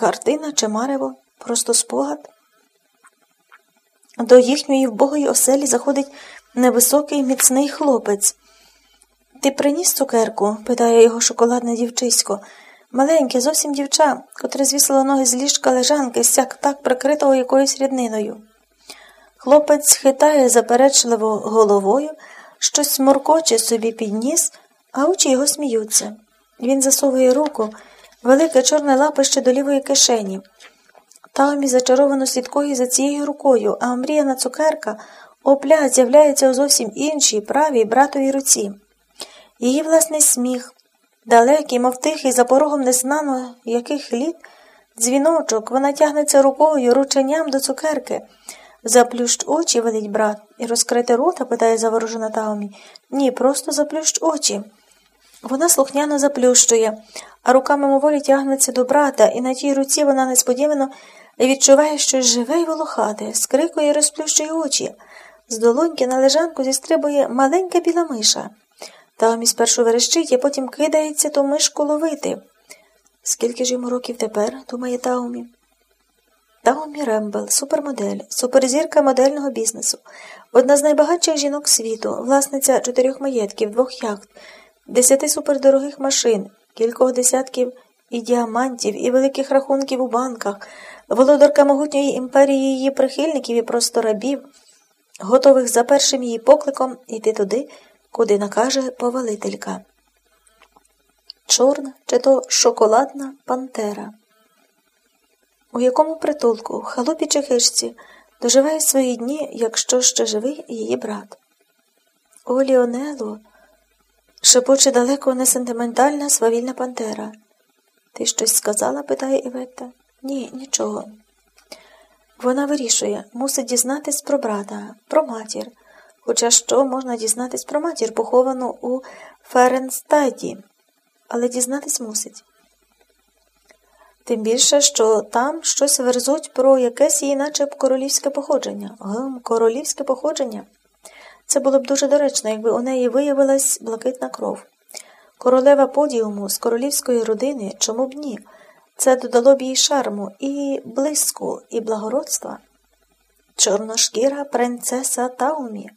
Картина чи марево, просто спогад. До їхньої вбогої оселі заходить невисокий міцний хлопець. Ти приніс цукерку? питає його шоколадне дівчисько. Маленьке, зовсім дівча, котре звісило ноги з ліжка лежанки, сяк так прикритого якоюсь рідниною. Хлопець хитає заперечливо головою, щось моркоче собі підніс, а очі його сміються. Він засовує руку, велике чорне лапище до лівої кишені. Таомі зачаровано слідкує за цією рукою, а омріяна цукерка опля з'являється у зовсім іншій правій братовій руці. Її власний сміх, далекий, мов тихий, за порогом незнано яких літ, дзвіночок, вона тягнеться рукою, рученням до цукерки. Заплющ очі, велить брат, і розкрити рота, питає заворожена Таомі. Ні, просто заплющ очі. Вона слухняно заплющує, а рука мимоволі тягнеться до брата, і на тій руці вона несподівано відчуває щось живе й волохате, скрикує і розплющує очі. З долоньки на лежанку зістрибує маленька біла миша. Таомі спершу верещить, а потім кидається ту мишку ловити. Скільки ж йому років тепер, думає Таумі. Таумі Рембел, супермодель, суперзірка модельного бізнесу, одна з найбагатших жінок світу, власниця чотирьох маєтків, двох яхт, десяти супердорогих машин, кількох десятків і діамантів, і великих рахунків у банках, володарка могутньої імперії її прихильників і просто рабів, готових за першим її покликом йти туди, куди накаже повелителька. Чорна чи то шоколадна пантера. У якому притулку, в халупі чи хижці, доживає свої дні, якщо ще живий її брат. О, Ліонело, шепоче далеко не сентиментальна свавільна пантера. Ти щось сказала? питає Іветта. Ні, нічого. Вона вирішує, мусить дізнатись про брата, про матір. Хоча що можна дізнатись про матір, поховану у Ференстаді, але дізнатись мусить. Тим більше, що там щось верзуть про якесь її наче королівське походження. Гм, королівське походження. Це було б дуже доречно, якби у неї виявилась блакитна кров. Королева подіуму з королівської родини, чому б ні? Це додало б їй шарму і блиску, і благородства. Чорношкіра принцеса Таумі.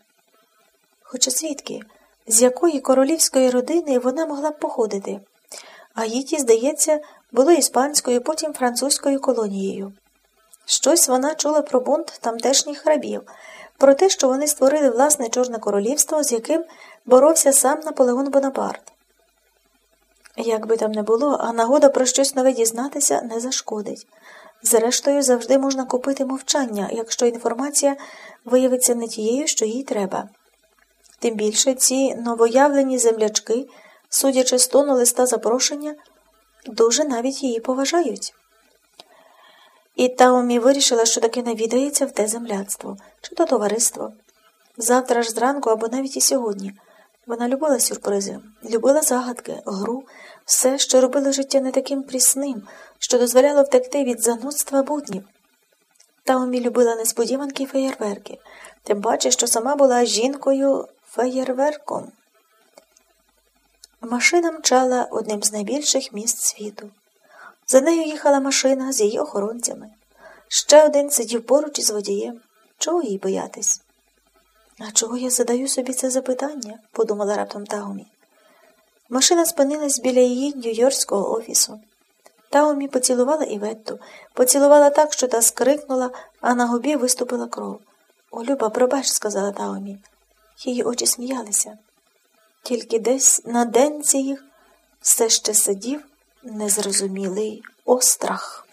Хоча звідки, з якої королівської родини вона могла б походити? А їй, здається, було іспанською, потім французькою колонією. Щось вона чула про бунт тамтешніх рабів, про те, що вони створили власне Чорне королівство, з яким боровся сам Наполеон Бонапарт. Як би там не було, а нагода про щось нове дізнатися не зашкодить. Зрештою, завжди можна купити мовчання, якщо інформація виявиться не тією, що їй треба. Тим більше ці новоявлені землячки, судячи з тону листа запрошення, дуже навіть її поважають. І Таумі вирішила, що таки навідається в те земляцтво, чи то товариство. Завтра ж зранку або навіть і сьогодні. Вона любила сюрпризи, любила загадки, гру, все, що робило життя не таким прісним, що дозволяло втекти від занудства буднів. Таумі любила несподіванки й феєрверки, тим паче, що сама була жінкою феєрверком. Машина мчала одним з найбільших міст світу. За нею їхала машина з її охоронцями. Ще один сидів поруч із водієм. Чого їй боятись? А чого я задаю собі це запитання? подумала раптом Таумі. Машина спинилась біля її нью-йоркського офісу. Таумі поцілувала Іветту, поцілувала так, що та скрикнула, а на губі виступила кров. О, Люба, пробач, сказала Таумі. Її очі сміялися. Тільки десь на денці їх все ще сидів незрозумілий острах.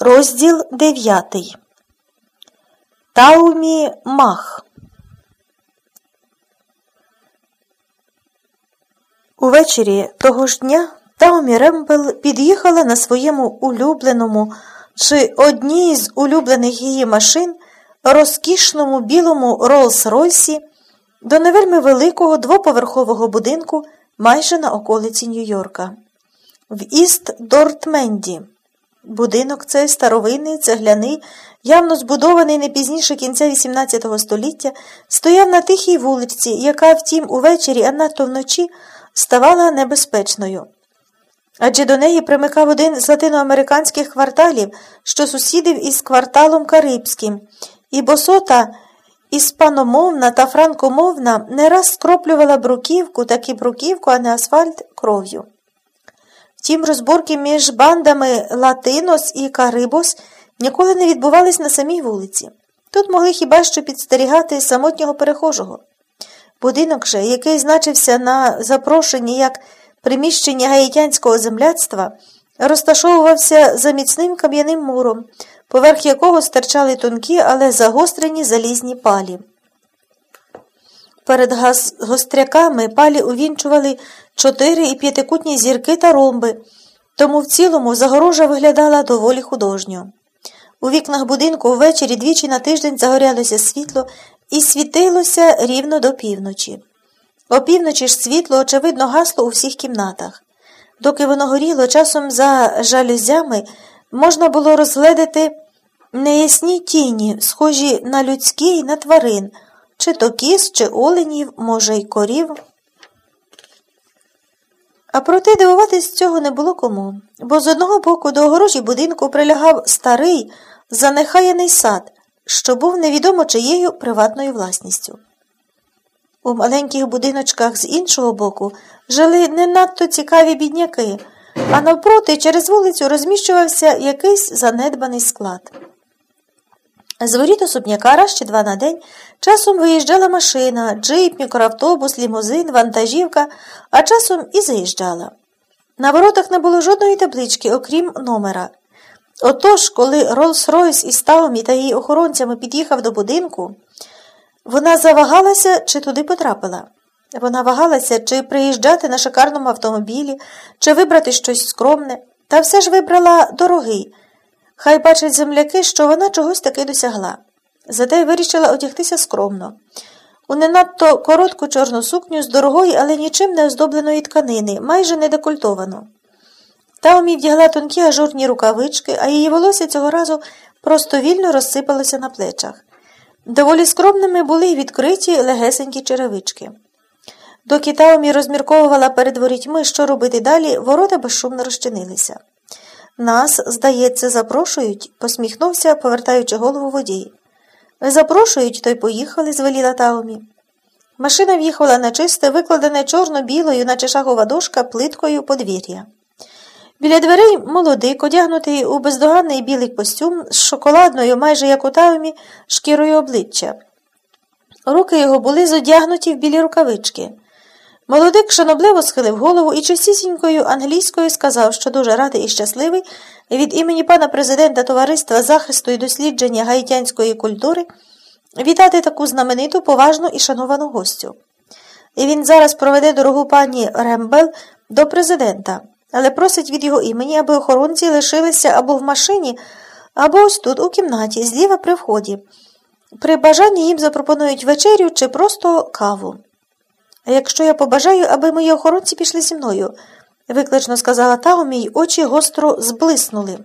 Розділ дев'ятий. Таумі Мах. Увечері того ж дня Таумі Рембел під'їхала на своєму улюбленому чи одній з улюблених її машин розкішному білому Роллс-Ройсі до невельми великого двоповерхового будинку майже на околиці Нью-Йорка. В Іст Дортменді. Будинок цей старовинний, цегляний, явно збудований не пізніше кінця XVIII століття, стояв на тихій вулиці, яка, втім, увечері, а надто вночі, ставала небезпечною. Адже до неї примикав один з латиноамериканських кварталів, що сусідив із кварталом Карибським, і босота іспаномовна та франкомовна не раз скроплювала бруківку, таки бруківку, а не асфальт кров'ю. Втім, розборки між бандами Латинос і Карибос ніколи не відбувались на самій вулиці. Тут могли хіба що підстерігати самотнього перехожого. Будинок же, який значився на запрошенні як приміщення гаїтянського земляцтва, розташовувався за міцним кам'яним муром, поверх якого стирчали тонкі, але загострені залізні палі. Перед гостряками палі увінчували чотири і п'ятикутні зірки та ромби, тому в цілому загорожа виглядала доволі художньо. У вікнах будинку ввечері двічі на тиждень загорялося світло і світилося рівно до півночі. Опівночі ж світло, очевидно, гасло у всіх кімнатах. Доки воно горіло, часом за жалюзями можна було розгледити неясні тіні, схожі на людські й на тварин, чи то кіз, чи оленів, може, й корів. А проте дивуватись цього не було кому, бо з одного боку до огорожі будинку прилягав старий, занехаяний сад, що був невідомо чиєю приватною власністю. У маленьких будиночках з іншого боку жили не надто цікаві бідняки, а навпроти через вулицю розміщувався якийсь занедбаний склад. З воріт особняка раз чи два на день часом виїжджала машина, джип, мікроавтобус, лімузин, вантажівка, а часом і заїжджала. На воротах не було жодної таблички, окрім номера. Отож, коли Роллс-Ройс із Таумі та її охоронцями під'їхав до будинку, вона завагалася, чи туди потрапила. Вона вагалася, чи приїжджати на шикарному автомобілі, чи вибрати щось скромне, та все ж вибрала дорогий. Хай бачать земляки, що вона чогось таки досягла. Зате вирішила одягтися скромно. У не надто коротку чорну сукню з дорогої, але нічим не оздобленої тканини, майже не декольтовано. Таумі вдягла тонкі ажурні рукавички, а її волосся цього разу просто вільно розсипалося на плечах. Доволі скромними були й відкриті легесенькі черевички. Доки Таумі розмірковувала перед ворітьми, що робити далі, ворота безшумно розчинилися. Нас, здається, запрошують, посміхнувся, повертаючи голову водій. Запрошують, то й поїхали, звеліла Таумі. Машина в'їхала на чисте, викладене чорно-білою, наче шахова дошка, плиткою подвір'я. Біля дверей молодик, одягнутий у бездоганний білий костюм з шоколадною, майже як у таумі, шкірою обличчя. Руки його були зодягнуті в білі рукавички. Молодик шанобливо схилив голову і чистісінькою англійською сказав, що дуже радий і щасливий від імені пана президента Товариства захисту і дослідження гаїтянської культури вітати таку знамениту, поважну і шановану гостю. І він зараз проведе дорогу пані Рембел до президента але просить від його імені, аби охоронці лишилися або в машині, або ось тут, у кімнаті, зліва при вході. При бажанні їм запропонують вечерю чи просто каву. Якщо я побажаю, аби мої охоронці пішли зі мною, виклично сказала Таумі, й очі гостро зблиснули.